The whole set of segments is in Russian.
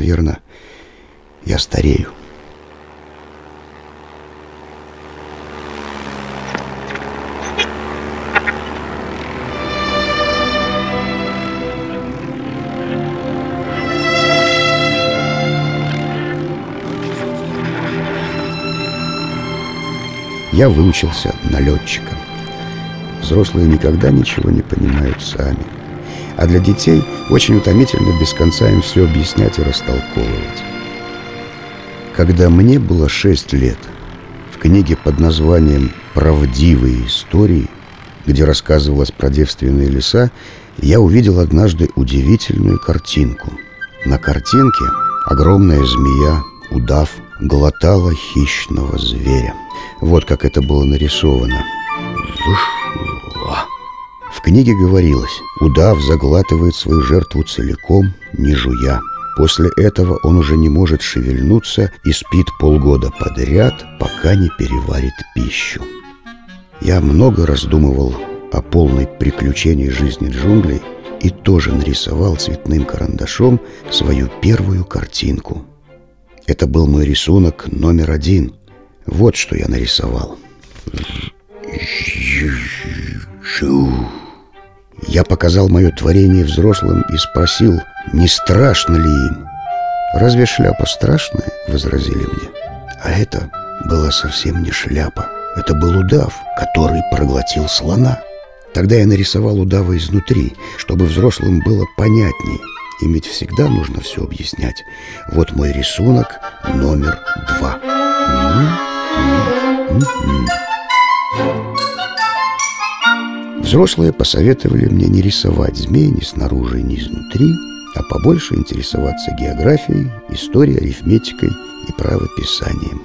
наверное, я старею. Я выучился на летчика. Взрослые никогда ничего не понимают сами. А для детей очень утомительно без конца им все объяснять и растолковывать. Когда мне было шесть лет, в книге под названием «Правдивые истории», где рассказывалось про девственные леса, я увидел однажды удивительную картинку. На картинке огромная змея, удав, глотала хищного зверя. Вот как это было нарисовано. В книге говорилось, удав заглатывает свою жертву целиком, не жуя. После этого он уже не может шевельнуться и спит полгода подряд, пока не переварит пищу. Я много раздумывал о полной приключении жизни джунглей и тоже нарисовал цветным карандашом свою первую картинку. Это был мой рисунок номер один. Вот что я нарисовал. Я показал мое творение взрослым и спросил, не страшно ли им. «Разве шляпа страшная?» — возразили мне. А это была совсем не шляпа. Это был удав, который проглотил слона. Тогда я нарисовал удава изнутри, чтобы взрослым было понятней. Им ведь всегда нужно все объяснять. Вот мой рисунок номер два. Взрослые посоветовали мне не рисовать змей ни снаружи, ни изнутри, а побольше интересоваться географией, историей, арифметикой и правописанием.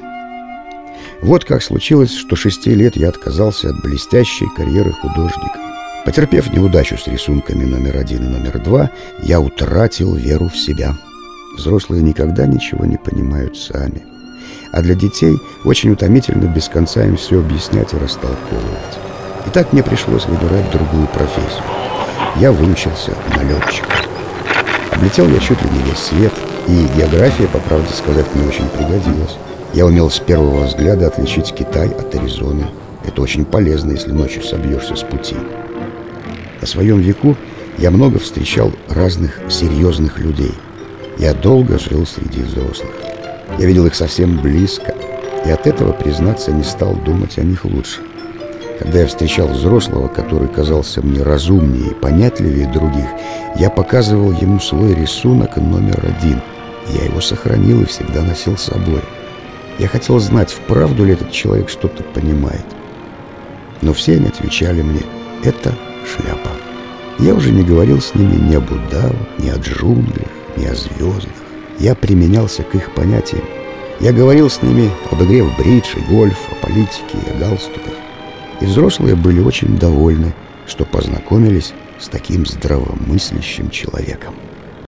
Вот как случилось, что шести лет я отказался от блестящей карьеры художника. Потерпев неудачу с рисунками номер один и номер два, я утратил веру в себя. Взрослые никогда ничего не понимают сами. А для детей очень утомительно без конца им все объяснять и растолковывать. Так мне пришлось выбирать другую профессию. Я выучился на летчика. Облетел я чуть ли не весь свет, и география, по правде сказать, мне очень пригодилась. Я умел с первого взгляда отличить Китай от Аризоны. Это очень полезно, если ночью собьешься с пути. На своем веку я много встречал разных серьезных людей. Я долго жил среди взрослых. Я видел их совсем близко, и от этого, признаться, не стал думать о них лучше. Когда я встречал взрослого, который казался мне разумнее и понятливее других, я показывал ему свой рисунок номер один. Я его сохранил и всегда носил с собой. Я хотел знать, вправду ли этот человек что-то понимает. Но все они отвечали мне «это шляпа». Я уже не говорил с ними ни об удавах, ни о джунглях, ни о звездах. Я применялся к их понятиям. Я говорил с ними об игре в бридж и гольф, о политике и о галстуках. И взрослые были очень довольны, что познакомились с таким здравомыслящим человеком.